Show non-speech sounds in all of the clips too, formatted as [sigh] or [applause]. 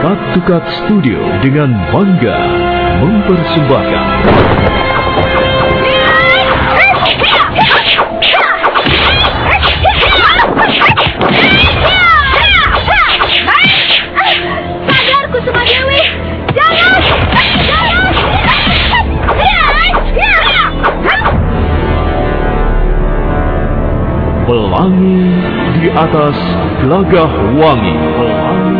Cut to Cut Studio dengan bangga mempersembahkan! Pelangi di atas gelagah wangi. Pelangi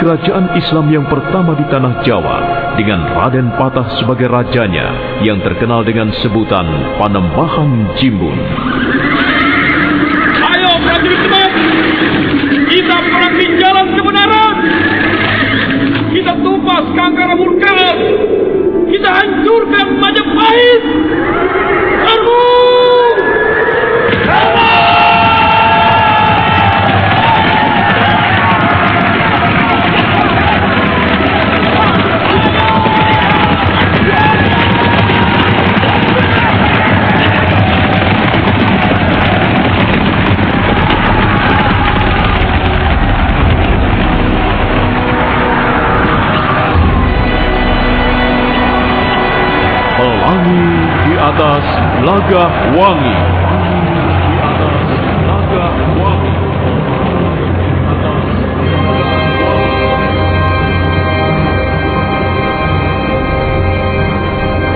kerajaan Islam yang pertama di tanah Jawa dengan Raden Patah sebagai rajanya yang terkenal dengan sebutan Panembahan Jimbun. Ayo prajurit Demak, kita perangi jalan kebenaran. Kita tumpas kanker murkaan. Kita hancurkan Majapahit. Gelagah wangi.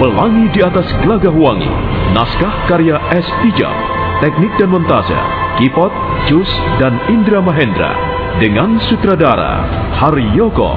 Pelangi di atas gelagah wangi. Naskah karya S. Tijab. Teknik dan montase. Kipot, Jus, dan Indra Mahendra. Dengan sutradara Haryoko.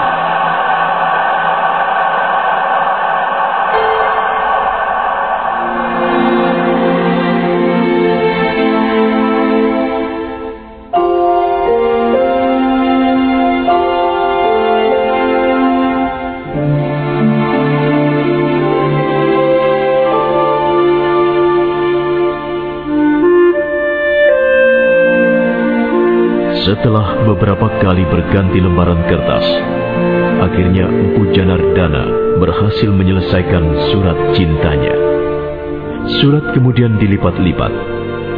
Beberapa kali berganti lembaran kertas, akhirnya Empu Janardana berhasil menyelesaikan surat cintanya. Surat kemudian dilipat-lipat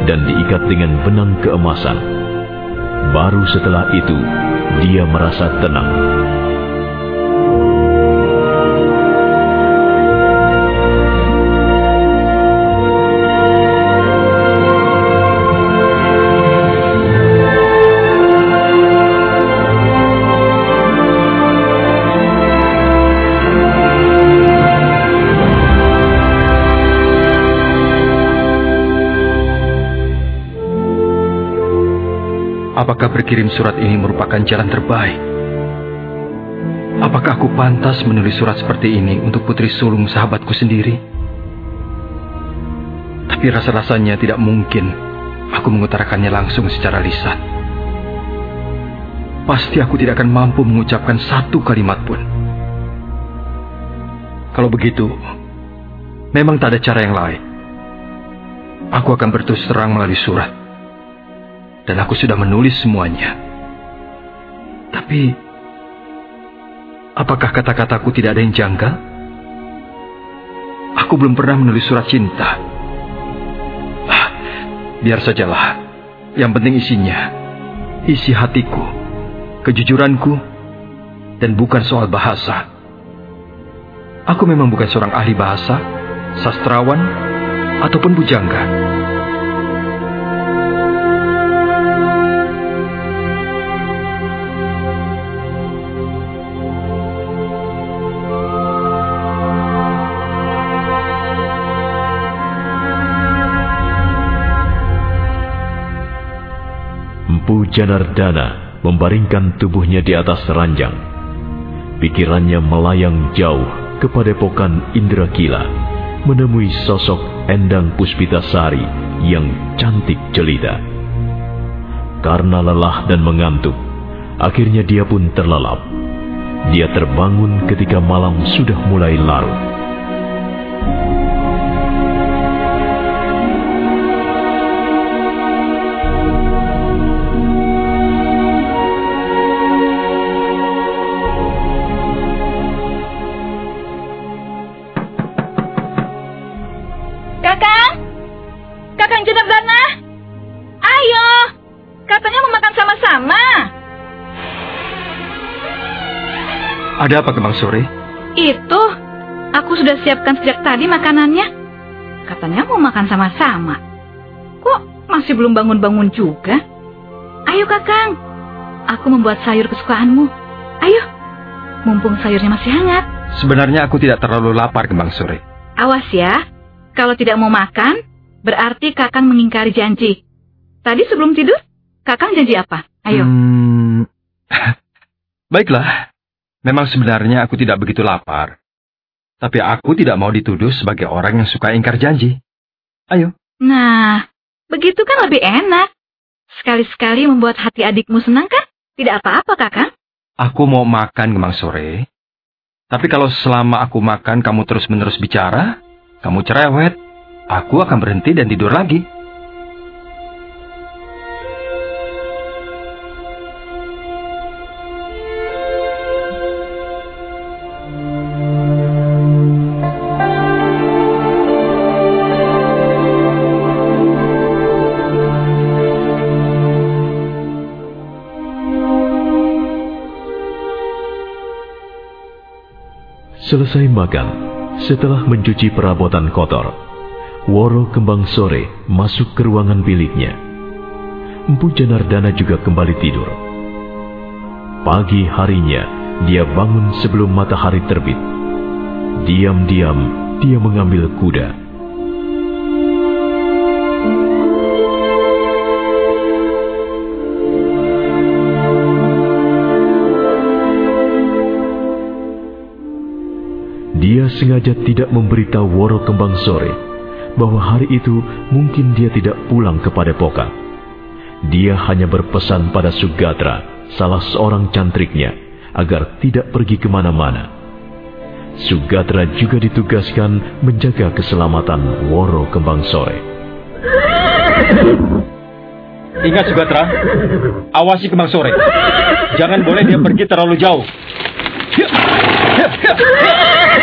dan diikat dengan benang keemasan. Baru setelah itu, dia merasa tenang. Apakah berkirim surat ini merupakan jalan terbaik? Apakah aku pantas menulis surat seperti ini untuk putri sulung sahabatku sendiri? Tapi rasa-rasanya tidak mungkin aku mengutarakannya langsung secara lisan. Pasti aku tidak akan mampu mengucapkan satu kalimat pun. Kalau begitu, memang tak ada cara yang lain. Aku akan berterus terang melalui surat. Dan aku sudah menulis semuanya. Tapi, apakah kata-kataku tidak ada yang janggal? Aku belum pernah menulis surat cinta. Ah, biar sajalah. Yang penting isinya. Isi hatiku. Kejujuranku. Dan bukan soal bahasa. Aku memang bukan seorang ahli bahasa, sastrawan, ataupun bujangga. Empu Janardana membaringkan tubuhnya di atas ranjang. Pikirannya melayang jauh ke padepokan Indra Kila, menemui sosok Endang Puspitasari yang cantik jelita. Karena lelah dan mengantuk, akhirnya dia pun terlelap. Dia terbangun ketika malam sudah mulai larut. Ada apa Kemang Sore? Itu, aku sudah siapkan sejak tadi makanannya. Katanya mau makan sama-sama. Kok masih belum bangun-bangun juga? Ayo Kakang, aku membuat sayur kesukaanmu. Ayo, mumpung sayurnya masih hangat. Sebenarnya aku tidak terlalu lapar Kemang Sore. Awas ya, kalau tidak mau makan, berarti Kakang mengingkari janji. Tadi sebelum tidur, Kakang janji apa? Ayo. Hmm, [laughs] Baiklah, memang sebenarnya aku tidak begitu lapar. Tapi aku tidak mau dituduh sebagai orang yang suka ingkar janji. Ayo. Nah, begitu kan lebih enak. Sekali-sekali membuat hati adikmu senang kan? Tidak apa-apa, Kakang. Aku mau makan Kemang Sore. Tapi kalau selama aku makan kamu terus-menerus bicara, kamu cerewet, aku akan berhenti dan tidur lagi. Selesai makan, setelah mencuci perabotan kotor, Woro Kembang Sore masuk ke ruangan biliknya. Empu Janardana juga kembali tidur. Pagi harinya, dia bangun sebelum matahari terbit. Diam-diam, dia mengambil kuda. Dia sengaja tidak memberitahu Woro Kembang Sore bahwa hari itu mungkin dia tidak pulang ke Padepokan. Dia hanya berpesan pada Sugatra, salah seorang cantriknya, agar tidak pergi ke mana-mana. Sugatra juga ditugaskan menjaga keselamatan Woro Kembang Sore. Ingat Sugatra, awasi Kemang Sore. Jangan boleh dia pergi terlalu jauh.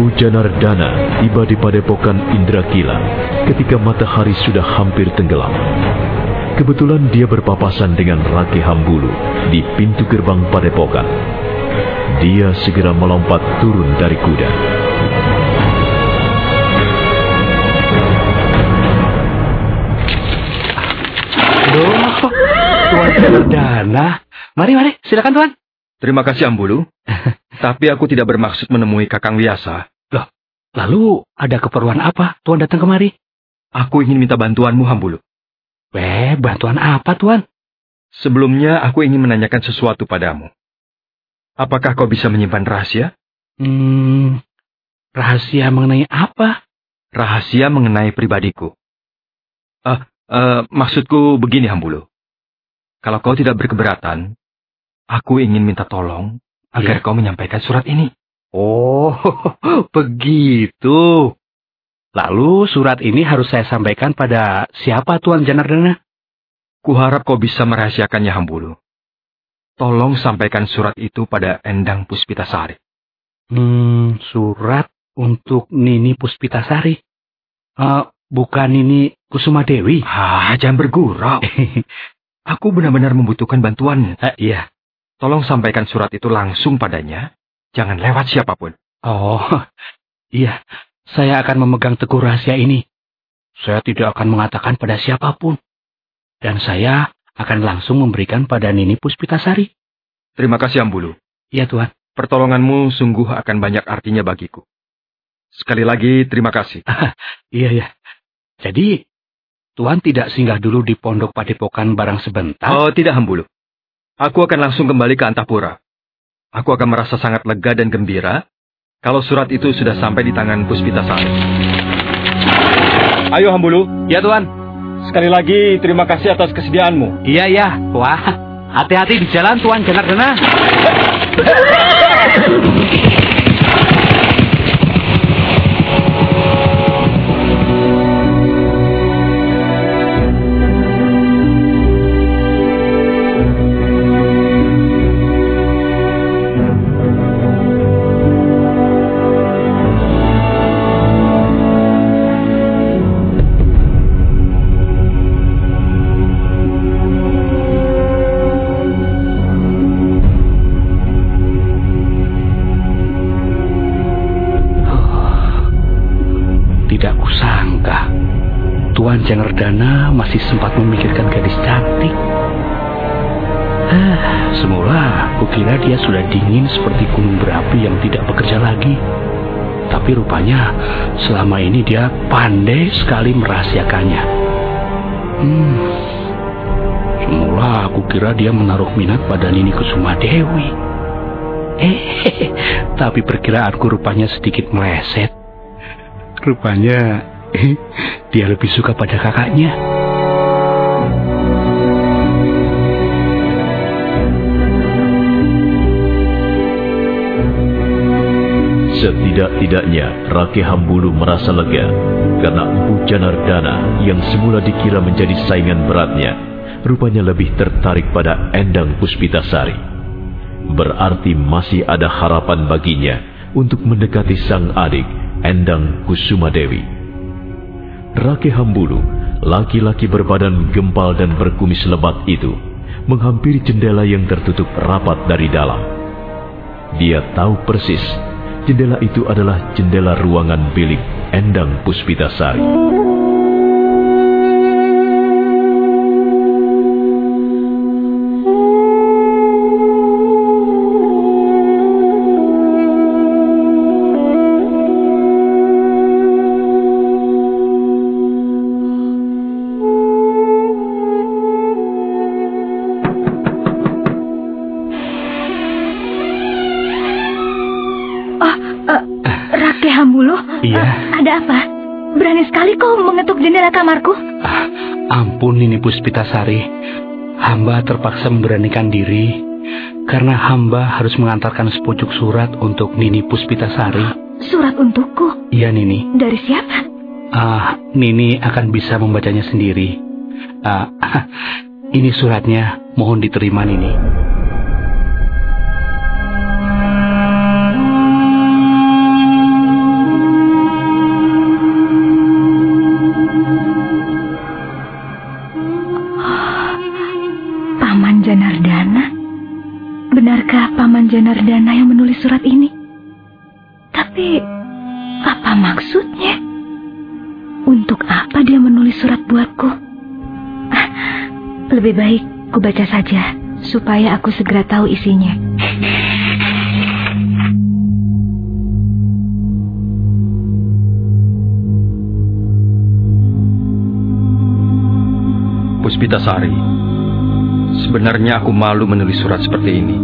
Empu Janardana tiba di padepokan Indrakila ketika matahari sudah hampir tenggelam. Kebetulan dia berpapasan dengan Rake Hambulu di pintu gerbang padepokan. Dia segera melompat turun dari kuda. Loh, Tuan Perdana. Mari, mari, silakan Tuan. Terima kasih Ambulu. [laughs] Tapi aku tidak bermaksud menemui Kakang Wiasa. Loh, lalu ada keperluan apa Tuan datang kemari? Aku ingin minta bantuanmu Hambulu. Eh, bantuan apa Tuan? Sebelumnya aku ingin menanyakan sesuatu padamu. Apakah kau bisa menyimpan rahasia? Hmm, rahasia mengenai apa? Rahasia mengenai pribadiku. Ah, eh, maksudku begini Hambulu. Kalau kau tidak berkeberatan, aku ingin minta tolong agar Ya. kau menyampaikan surat ini. Oh, [laughs] begitu. Lalu surat ini harus saya sampaikan pada siapa Tuan Janardana? Kuharap kau bisa merahasiakannya Hambulu. Tolong sampaikan surat itu pada Endang Puspitasari. Hmm, surat untuk Nini Puspitasari. Eh, bukan Nini Kusuma Dewi. Ah, jangan bergurau. [laughs] Aku benar-benar membutuhkan bantuanmu. Eh, iya. Tolong sampaikan surat itu langsung padanya. Jangan lewat siapa pun. Oh, [laughs] iya. Saya akan memegang teguh rahasia ini. Saya tidak akan mengatakan pada siapa pun. Dan saya akan langsung memberikan pada Nini Puspitasari. Terima kasih Ambulu. Iya, Tuan. Pertolonganmu sungguh akan banyak artinya bagiku. Sekali lagi terima kasih. [laughs] Iya, iya. Jadi, Tuan tidak singgah dulu di pondok padepokan barang sebentar? Oh, tidak Hambulu. Aku akan langsung kembali ke Antapura. Aku akan merasa sangat lega dan gembira kalau surat itu sudah sampai di tangan Puspitasari. Ayo Hambulu. Ya, Tuan. Sekali lagi terima kasih atas kesediaanmu. Iya, iya. Wah, hati-hati di jalan, Tuan Janardana. Tidak dia pandai sekali merahasiakannya. Hmm, semula aku kira dia menaruh minat pada Nini Kusuma Dewi. Eh, [laughs] tapi perkiraanku rupanya sedikit meleset. Rupanya [laughs] dia lebih suka pada kakaknya. Setidak-tidaknya Rake Hambulu merasa lega karena Empu Janardana yang semula dikira menjadi saingan beratnya rupanya lebih tertarik pada Endang Puspitasari. Berarti masih ada harapan baginya untuk mendekati sang adik Endang Kusuma Dewi. Rake Hambulu, laki-laki berbadan gempal dan berkumis lebat itu, menghampiri jendela yang tertutup rapat dari dalam. Dia tahu persis jendela itu adalah jendela ruangan bilik Endang Puspitasari. Jendela kamarku. Ah, ampun Nini Puspitasari. Hamba terpaksa memberanikan diri karena hamba harus mengantarkan sepucuk surat untuk Nini Puspitasari. Surat untukku. Iya Nini. Dari siapa? Ah, Nini akan bisa membacanya sendiri. Ah, [laughs] ini suratnya, mohon diterima Nini. Lebih baik ku baca saja, supaya aku segera tahu isinya. Puspitasari, sebenarnya aku malu menulis surat seperti ini.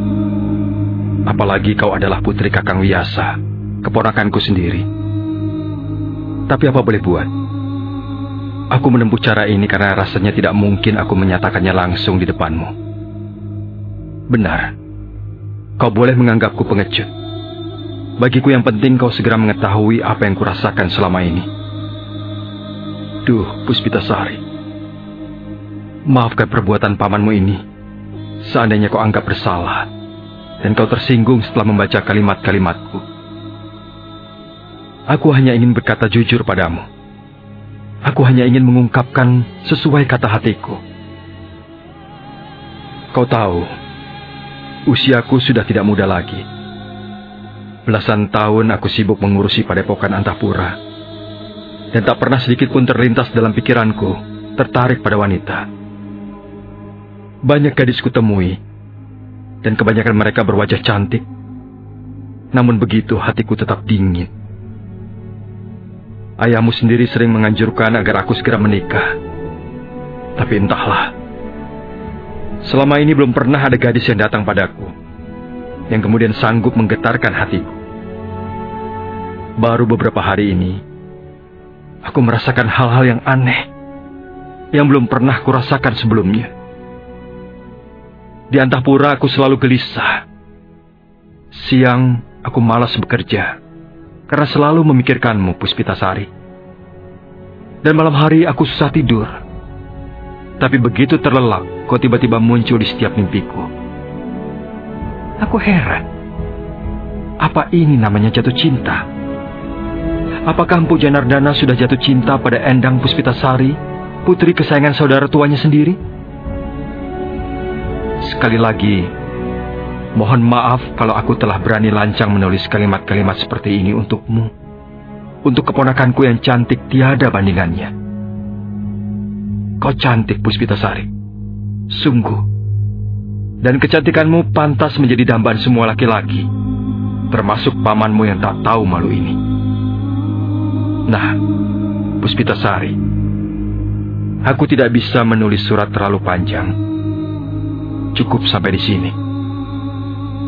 Apalagi kau adalah putri Kakang Wiyasa, keponakanku sendiri. Tapi apa boleh buat? Aku menempuh cara ini karena rasanya tidak mungkin aku menyatakannya langsung di depanmu. Benar, kau boleh menganggapku pengecut. Bagiku yang penting kau segera mengetahui apa yang kurasakan selama ini. Duh, Puspitasari. Maafkan perbuatan pamanmu ini. Seandainya kau anggap bersalah dan kau tersinggung setelah membaca kalimat-kalimatku. Aku hanya ingin berkata jujur padamu. Aku hanya ingin mengungkapkan sesuai kata hatiku. Kau tahu, usiaku sudah tidak muda lagi. Belasan tahun aku sibuk mengurusi padepokan Antapura. Dan tak pernah sedikit pun terlintas dalam pikiranku tertarik pada wanita. Banyak gadis kutemui, dan kebanyakan mereka berwajah cantik. Namun begitu hatiku tetap dingin. Ayahmu sendiri sering menganjurkan agar aku segera menikah. Tapi entahlah. Selama ini belum pernah ada gadis yang datang padaku. Yang kemudian sanggup menggetarkan hatiku. Baru beberapa hari ini, aku merasakan hal-hal yang aneh. Yang belum pernah kurasakan sebelumnya. Di antapura aku selalu gelisah. Siang aku malas bekerja karena selalu memikirkanmu, Puspitasari. Dan malam hari aku susah tidur. Tapi begitu terlelap, kau tiba-tiba muncul di setiap mimpiku. Aku heran. Apa ini namanya jatuh cinta? Apakah Empu Janardana sudah jatuh cinta pada Endang Puspitasari, putri kesayangan saudara tuanya sendiri? Sekali lagi, mohon maaf kalau aku telah berani lancang menulis kalimat-kalimat seperti ini untukmu. Untuk keponakanku yang cantik tiada bandingannya. Kau cantik, Puspitasari. Sungguh. Dan kecantikanmu pantas menjadi dambaan semua laki-laki. Termasuk pamanmu yang tak tahu malu ini. Nah, Puspitasari. Aku tidak bisa menulis surat terlalu panjang cukup sampai di sini.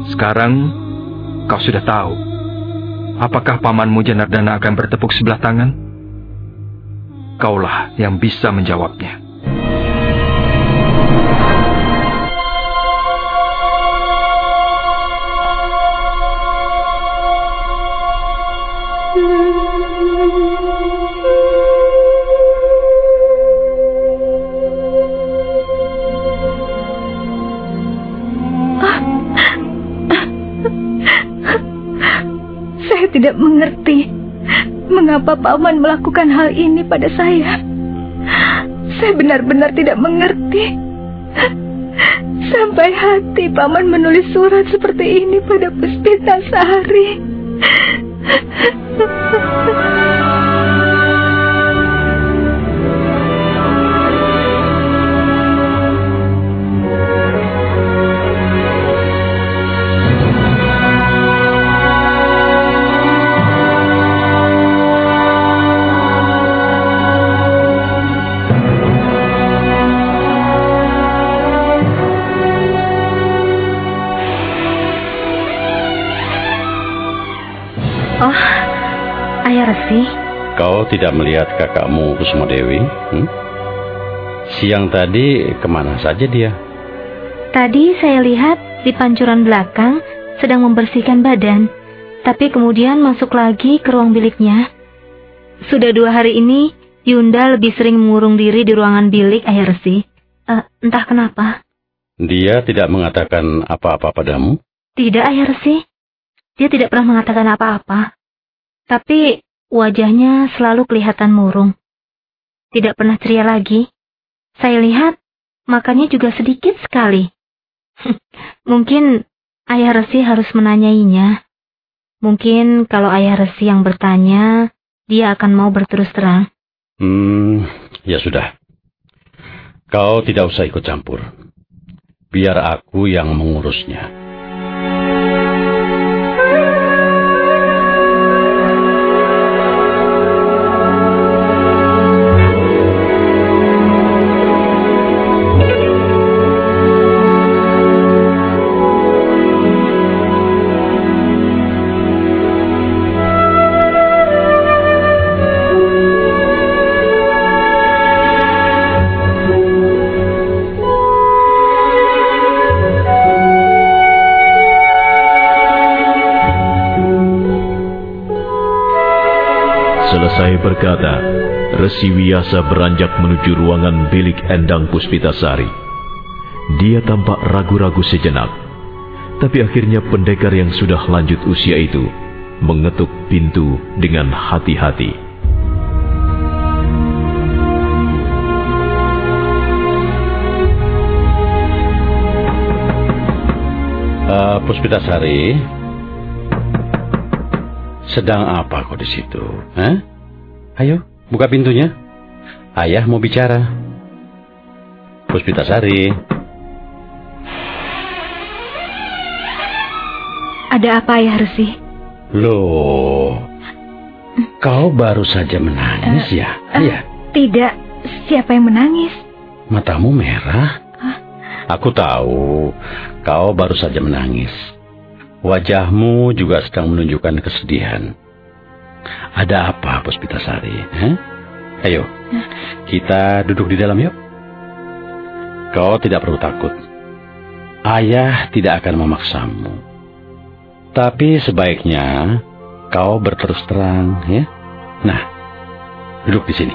Sekarang kau sudah tahu apakah pamanmu Janardana akan bertepuk sebelah tangan? Kaulah yang bisa menjawabnya. Mengapa Paman melakukan hal ini pada saya. Saya benar-benar tidak mengerti. Sampai hati Paman menulis surat seperti ini pada Puspita Sari. Tidak melihat kakakmu Kusuma Dewi? Hmm? Siang tadi ke mana saja dia? Tadi saya lihat di pancuran belakang sedang membersihkan badan. Tapi kemudian masuk lagi ke ruang biliknya. Sudah dua hari ini, Yunda lebih sering mengurung diri di ruangan bilik Ayah Resi. Uh, entah kenapa. Dia tidak mengatakan apa-apa padamu? Tidak, Ayah Resi. Dia tidak pernah mengatakan apa-apa. Tapi Wajahnya selalu kelihatan murung. Tidak pernah ceria lagi. Saya lihat, makannya juga sedikit sekali. Mungkin Ayah Resi harus menanyainya. Mungkin kalau ayah Resi yang bertanya, dia akan mau berterus terang. Hmm, ya sudah. Kau tidak usah ikut campur. Biar aku yang mengurusnya. Berkata, Resi Wiyasa beranjak menuju ruangan bilik Endang Puspitasari. Dia tampak ragu-ragu sejenak, tapi akhirnya pendekar yang sudah lanjut usia itu mengetuk pintu dengan hati-hati. Uh, Puspitasari, sedang apa kau di situ? Hah? Ayo, buka pintunya. Ayah mau bicara. Puspitasari. Ada apa ya, Resi? Loh, kau baru saja menangis ya? eh, Ayah, Tidak, siapa yang menangis? matamu merah. Aku tahu, kau baru saja menangis. Wajahmu juga sedang menunjukkan kesedihan. Ada apa, Puspitasari? Hah? Ayo, kita duduk di dalam yuk. Kau tidak perlu takut. Ayah tidak akan memaksamu. Tapi sebaiknya kau berterus terang, ya. Nah, duduk di sini.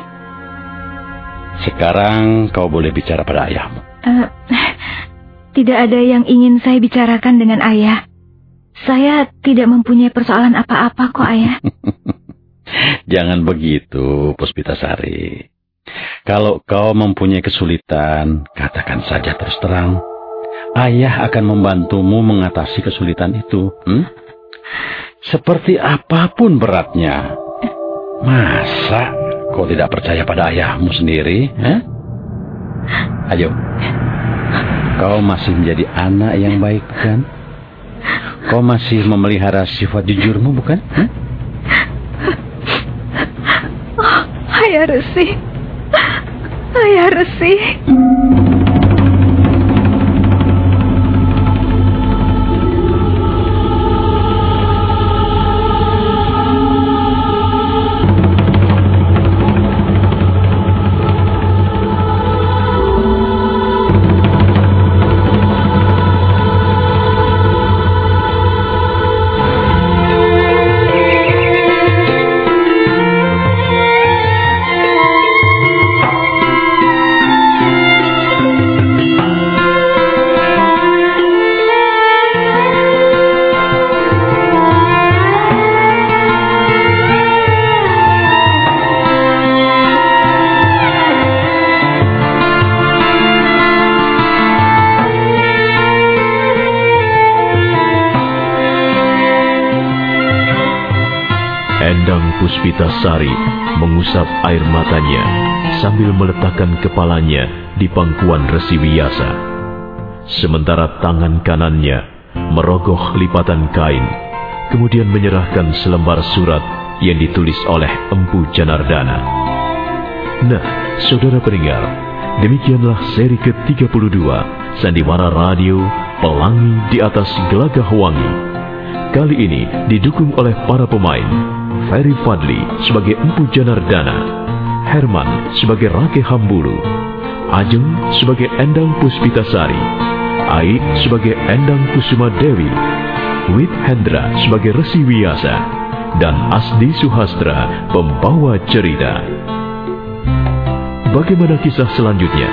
Sekarang kau boleh bicara pada ayahmu. Eh, tidak ada yang ingin saya bicarakan dengan ayah. Saya tidak mempunyai persoalan apa-apa kok, ayah. [laughs] Jangan begitu, Puspitasari. Kalau kau mempunyai kesulitan, katakan saja terus terang. Ayah akan membantumu mengatasi kesulitan itu. Hmm? Seperti apa pun beratnya. Masa kau tidak percaya pada ayahmu sendiri? Eh? Ayo. Kau masih menjadi anak yang baik, bukan? Kau masih memelihara sifat jujurmu, bukan? Hmm? Ayah Resi. Ayah Resi. Endang Puspitasari mengusap air matanya sambil meletakkan kepalanya di pangkuan Resi Wiyasa. Sementara tangan kanannya merogoh lipatan kain, kemudian menyerahkan selembar surat yang ditulis oleh Empu Janardana. Nah, saudara pendengar, demikianlah seri ke-32 Sandiwara Radio Pelangi di atas Gelagah Wangi. Kali ini didukung oleh para pemain Ferry Fadli sebagai Empu Janardana, Herman sebagai Rake Hambulu, Ajeng sebagai Endang Puspitasari, Ai sebagai Endang Kusuma Dewi, Wit Hendra sebagai Resi Wiyasa, dan Asdi Suhastra pembawa cerita. Bagaimana kisah selanjutnya?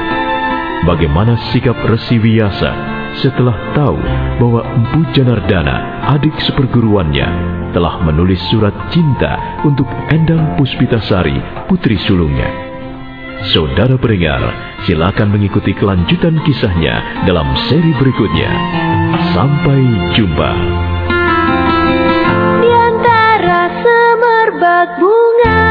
Bagaimana sikap Resi Wiyasa setelah tahu bahwa Empu Janardana, adik seperguruannya, telah menulis surat cinta untuk Endang Puspitasari, putri sulungnya. Saudara pendengar, silakan mengikuti kelanjutan kisahnya dalam seri berikutnya. Sampai jumpa. Di antara semerbak bunga